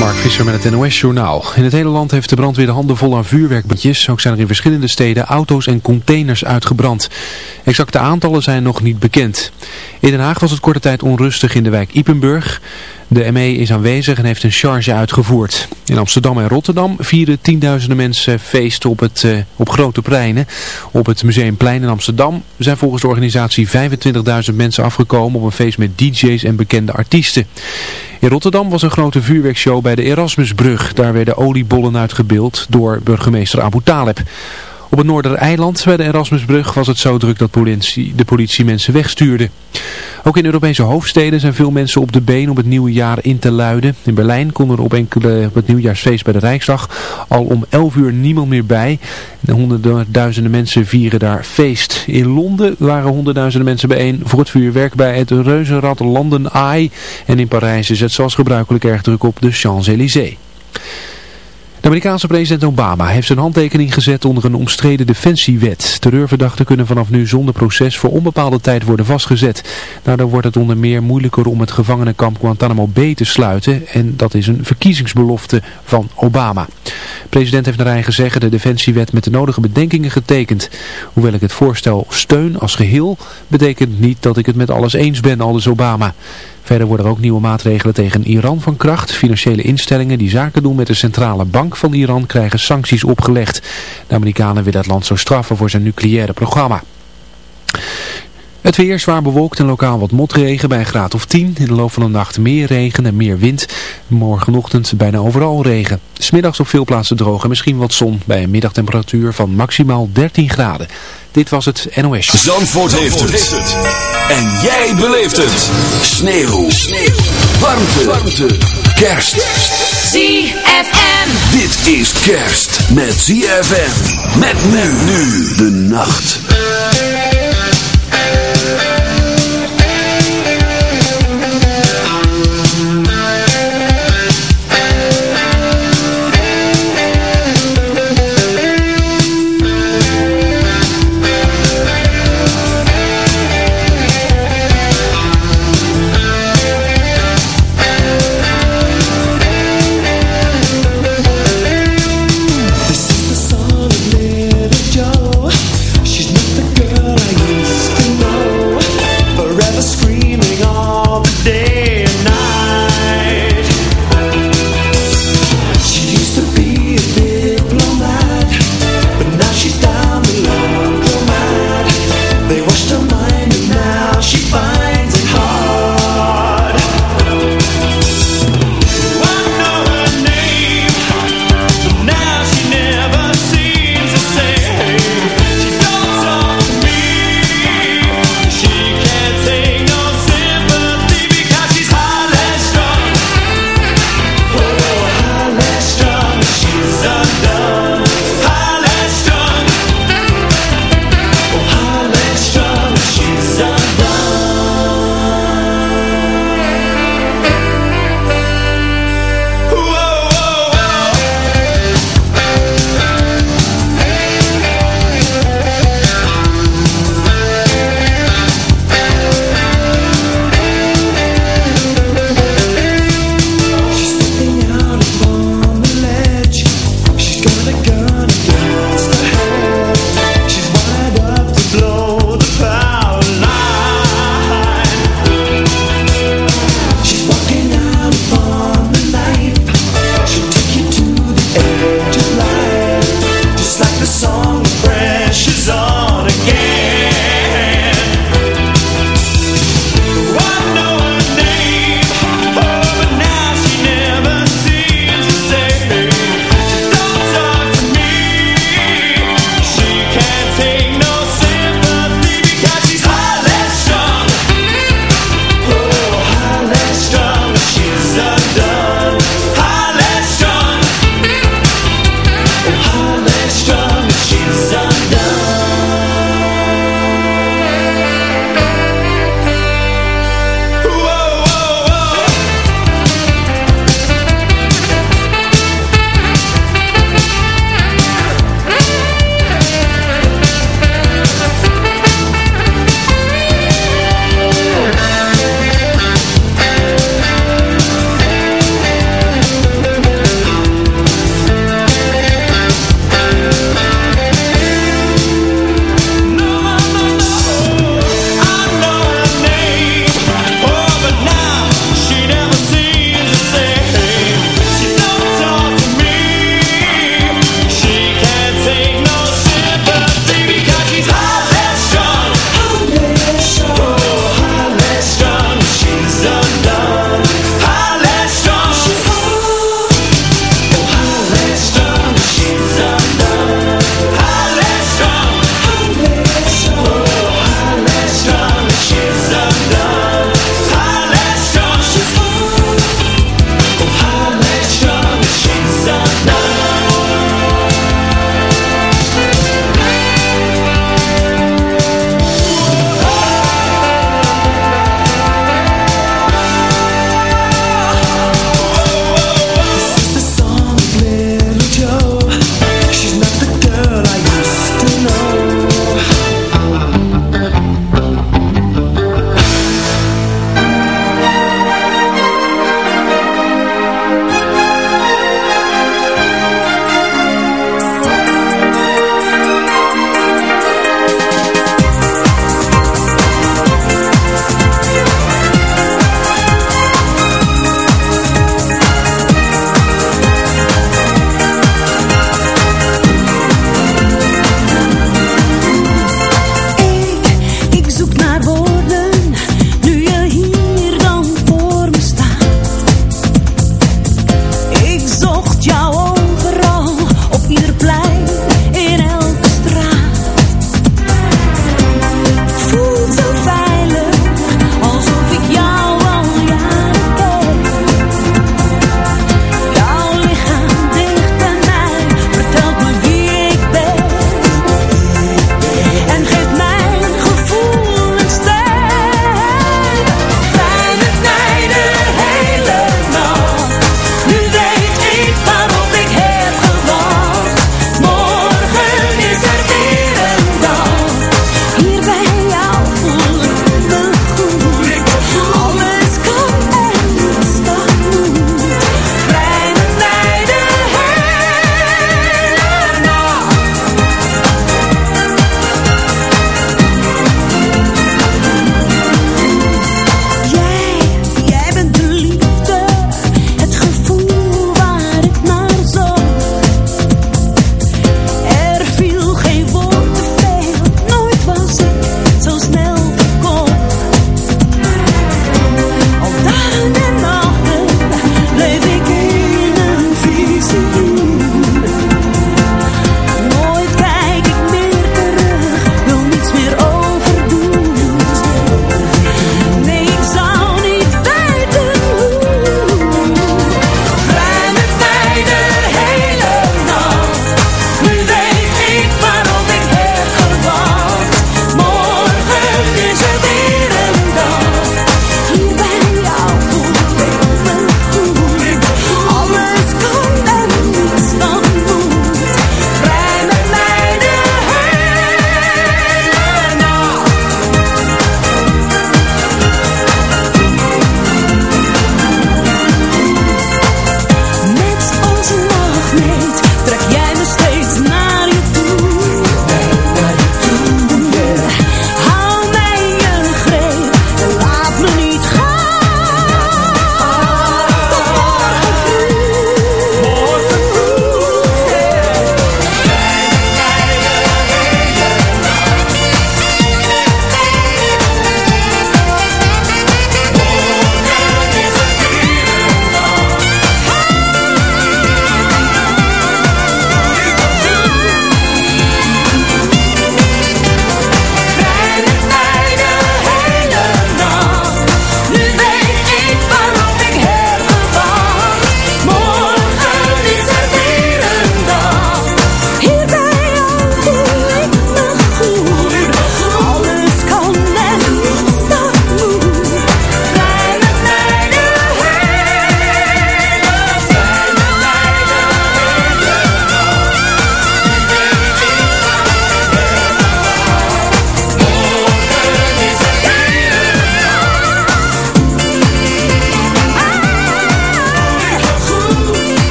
Mark Visser met het NOS-journaal. In het hele land heeft de brandweer de handen vol aan vuurwerkbandjes. Ook zijn er in verschillende steden auto's en containers uitgebrand. Exacte aantallen zijn nog niet bekend. In Den Haag was het korte tijd onrustig in de wijk Ipenburg. De ME is aanwezig en heeft een charge uitgevoerd. In Amsterdam en Rotterdam vieren tienduizenden mensen feest op, het, uh, op grote pleinen. Op het Museumplein in Amsterdam zijn volgens de organisatie 25.000 mensen afgekomen op een feest met DJ's en bekende artiesten. In Rotterdam was een grote vuurwerkshow bij de Erasmusbrug. Daar werden oliebollen uitgebeeld door burgemeester Abu Taleb. Op het Noordereiland bij de Erasmusbrug was het zo druk dat politie, de politie mensen wegstuurde. Ook in Europese hoofdsteden zijn veel mensen op de been om het nieuwe jaar in te luiden. In Berlijn kon er op, enkele, op het nieuwjaarsfeest bij de Rijksdag al om 11 uur niemand meer bij. En honderdduizenden mensen vieren daar feest. In Londen waren honderdduizenden mensen bijeen voor het vuurwerk bij het reuzenrad London Eye. En in Parijs is het zoals gebruikelijk erg druk op de Champs-Élysées. De Amerikaanse president Obama heeft zijn handtekening gezet onder een omstreden defensiewet. Terreurverdachten kunnen vanaf nu zonder proces voor onbepaalde tijd worden vastgezet. Daardoor wordt het onder meer moeilijker om het gevangenenkamp Guantanamo Bay te sluiten. En dat is een verkiezingsbelofte van Obama. De president heeft naar eigen zeggen de defensiewet met de nodige bedenkingen getekend. Hoewel ik het voorstel steun als geheel, betekent niet dat ik het met alles eens ben, aldus Obama. Verder worden ook nieuwe maatregelen tegen Iran van kracht. Financiële instellingen die zaken doen met de centrale bank van Iran krijgen sancties opgelegd. De Amerikanen willen het land zo straffen voor zijn nucleaire programma. Het weer zwaar bewolkt en lokaal wat motregen bij een graad of 10. In de loop van de nacht meer regen en meer wind. Morgenochtend bijna overal regen. Smiddags op veel plaatsen droog en misschien wat zon bij een middagtemperatuur van maximaal 13 graden. Dit was het NOS. Zandvoort, heeft, het. En jij beleeft het. Sneeuw. Sneeuw. Warmte. Warmte. Kerst. ZFM. Dit is kerst met ZFM. Met men nu de nacht.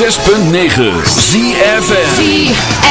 106.9 ZFM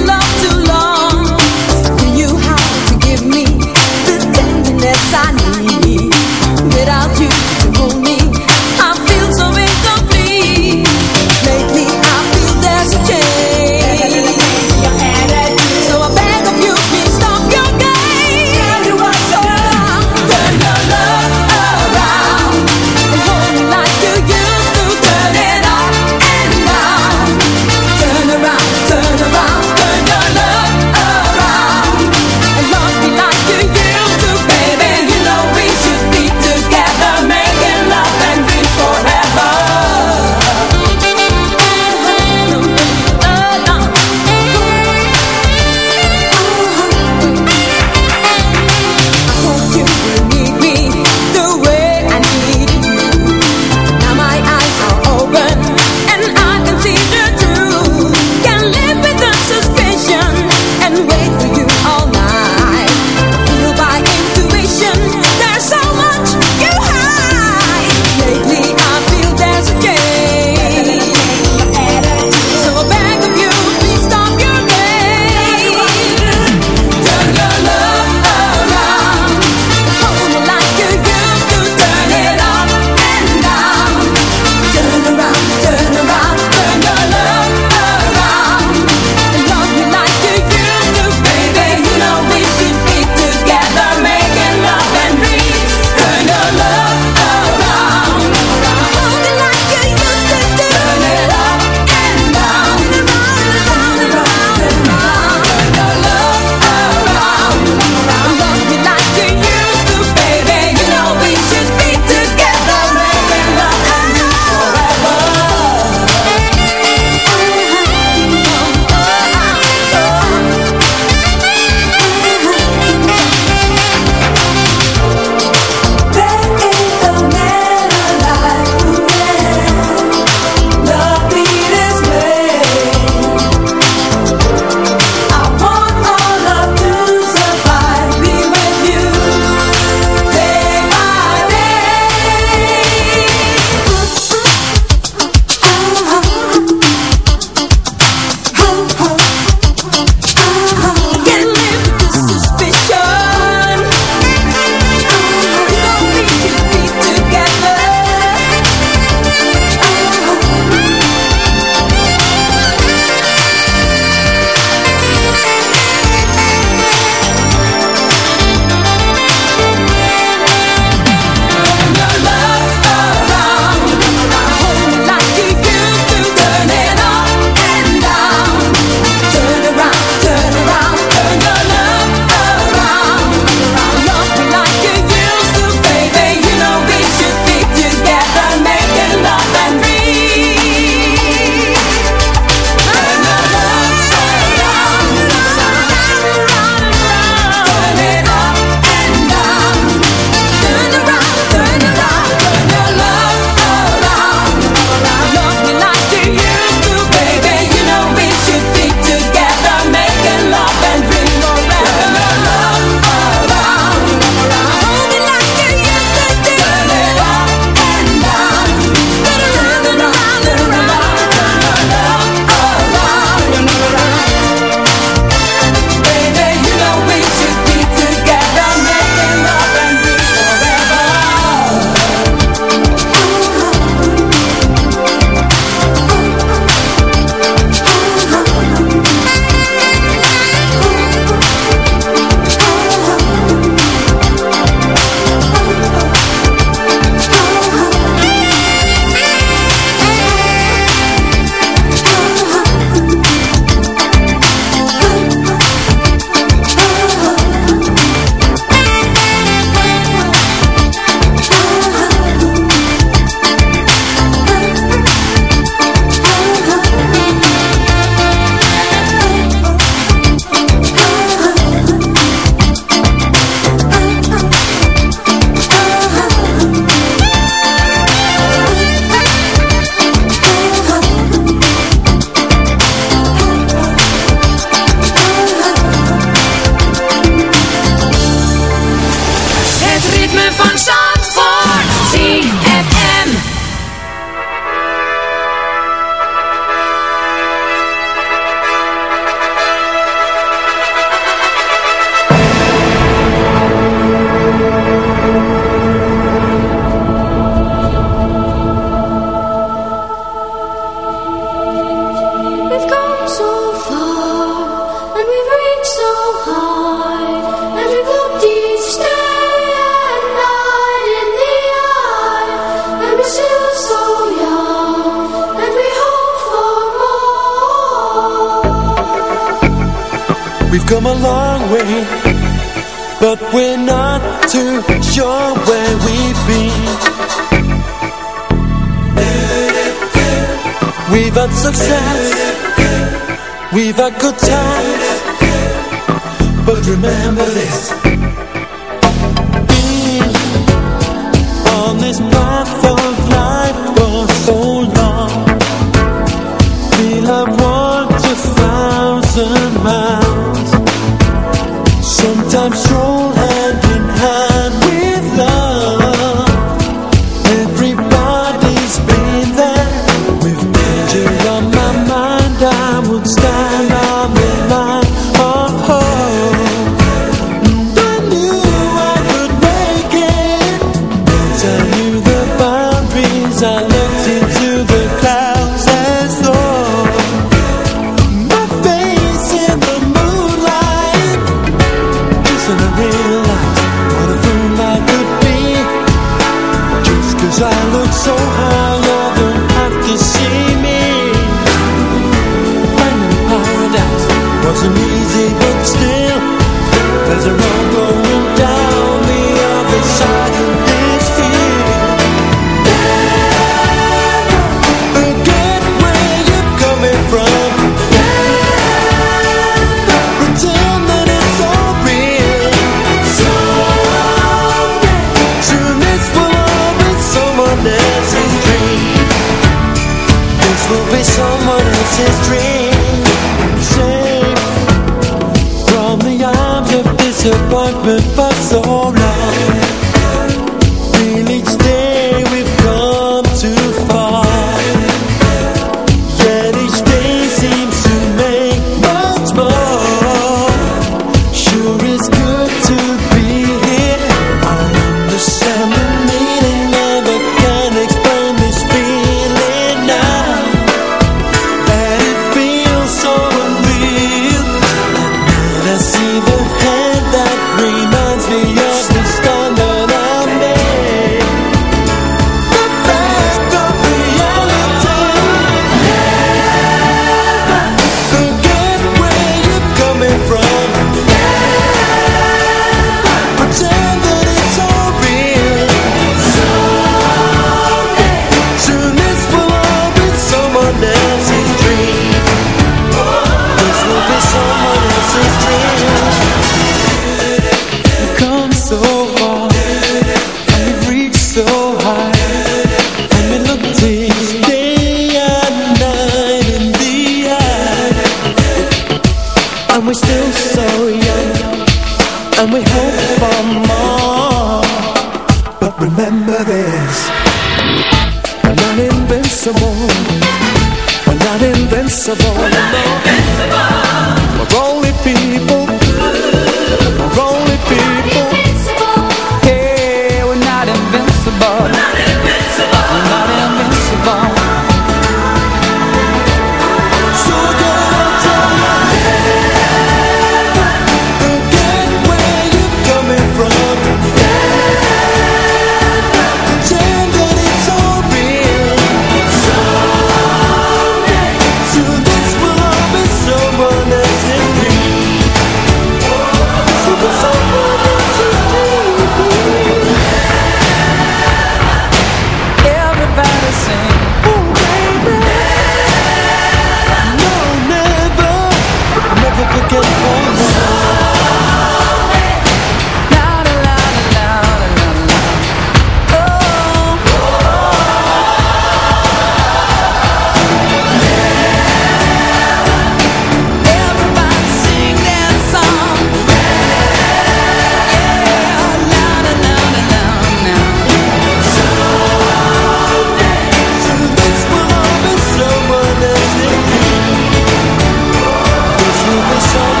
so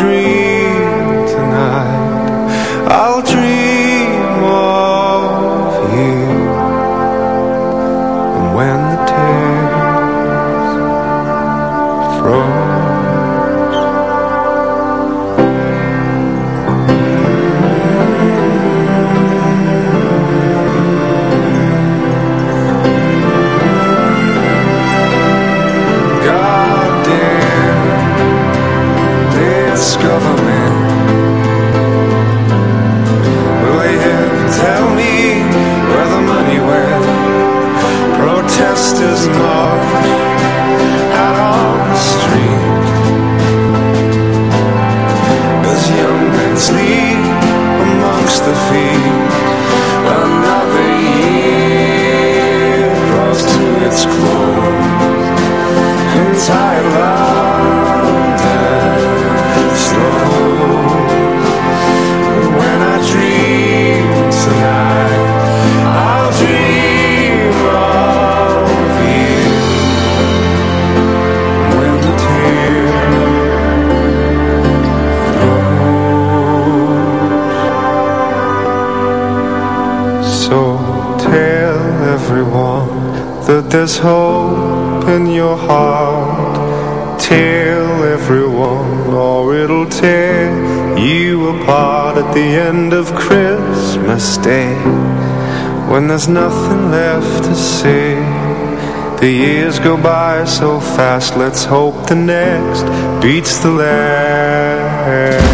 dream. There's nothing left to say. The years go by so fast. Let's hope the next beats the last.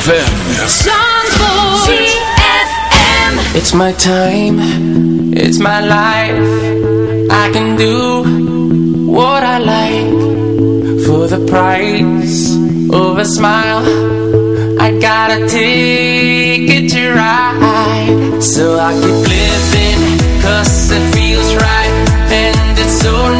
ZFM. ZFM. It's my time, it's my life. I can do what I like for the price of a smile. I got a ticket to ride so I keep living cause it feels right and it's so nice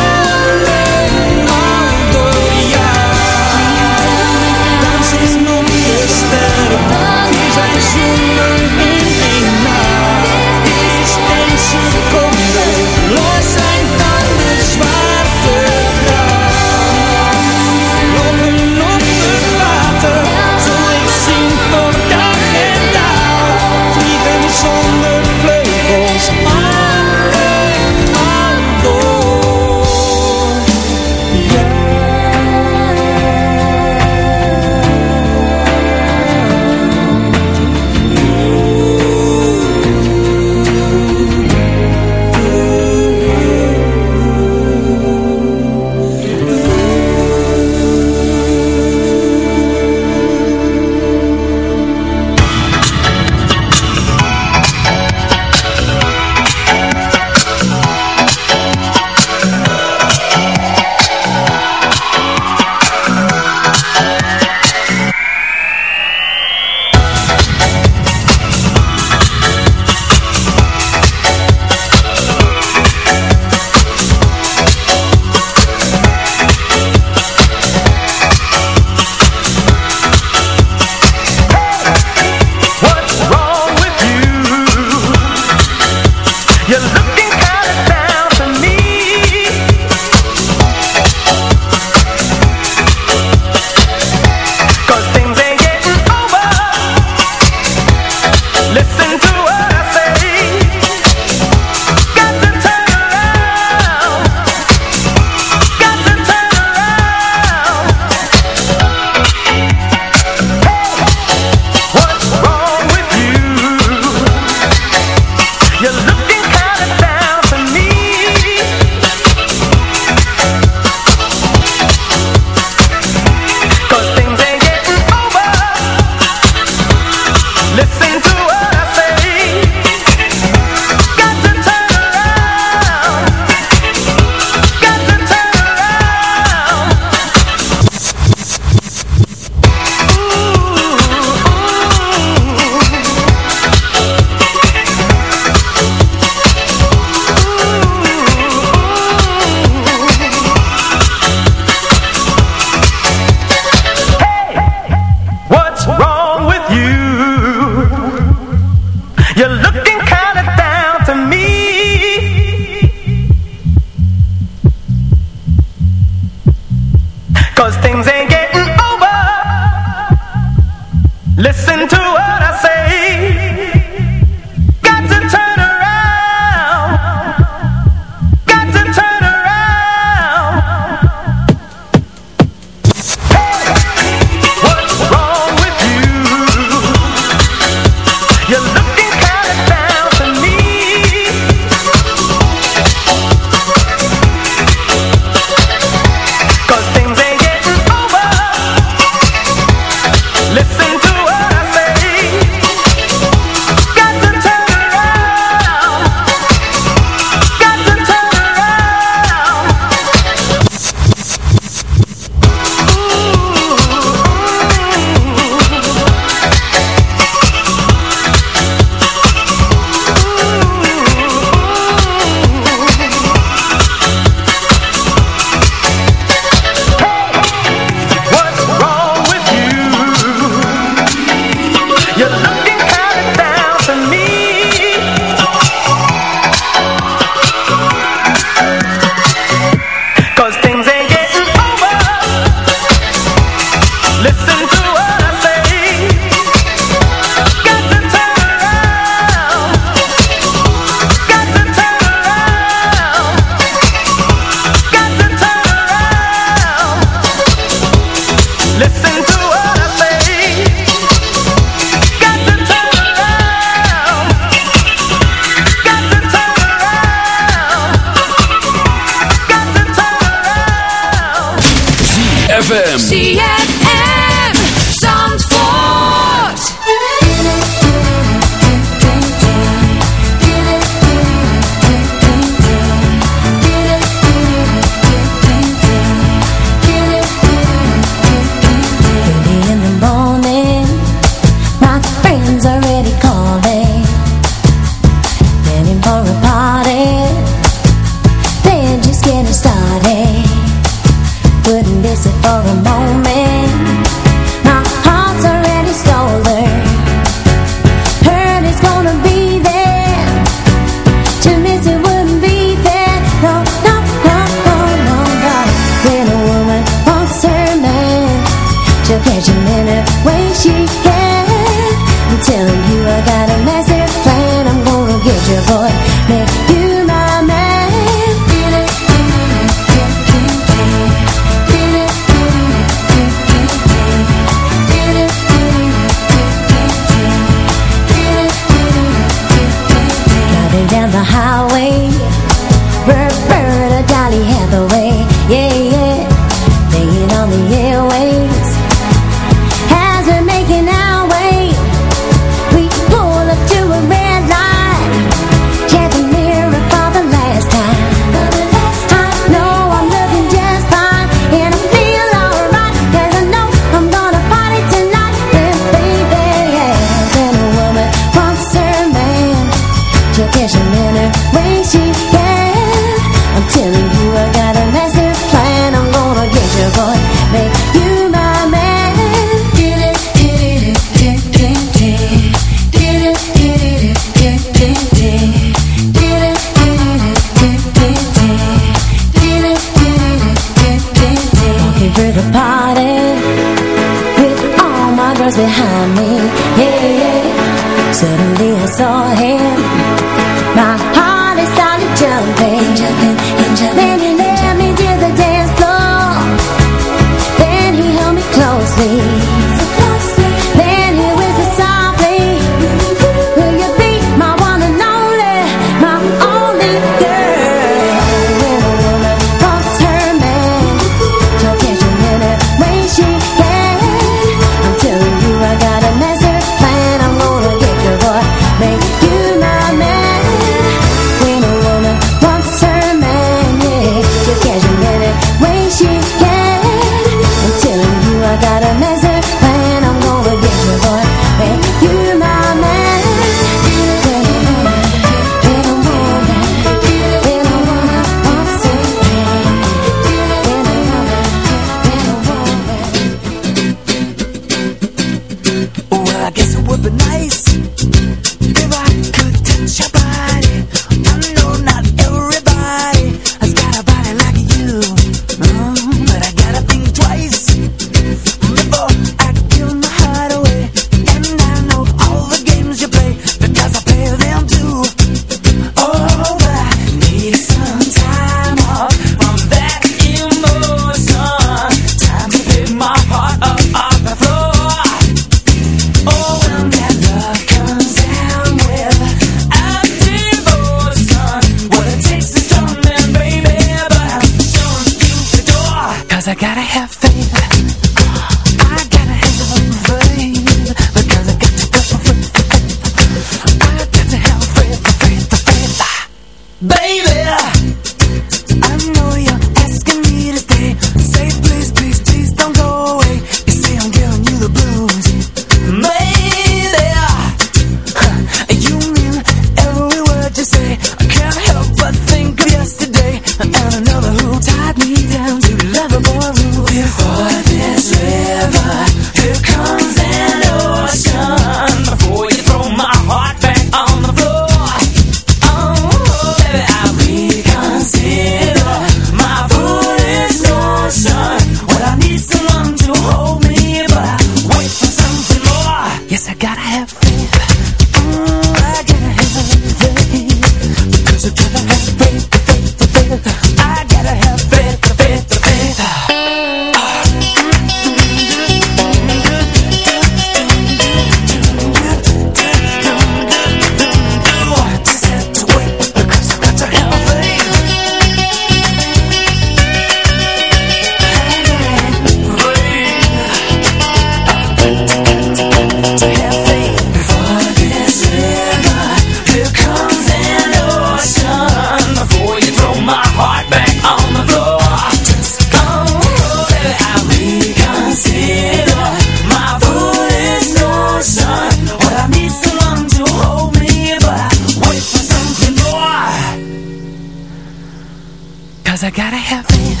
Cause I gotta have faith.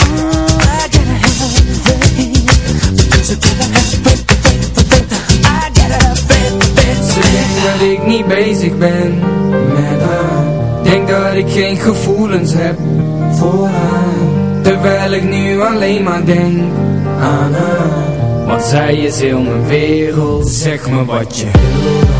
Ooh, I gotta have faith. Because I gotta have faith, faith, faith. I gotta have faith, faith. Ze denkt dat ik niet bezig ben met haar. Denk dat ik geen gevoelens heb voor haar. Terwijl ik nu alleen maar denk aan haar. Want zij is heel mijn wereld. Zeg me wat je wil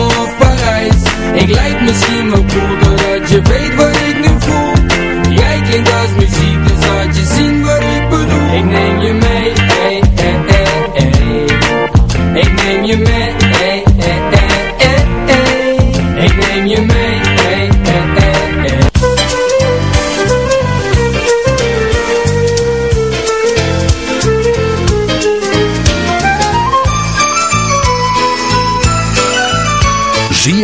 Ik lijk misschien wel cool Doordat je weet wat ik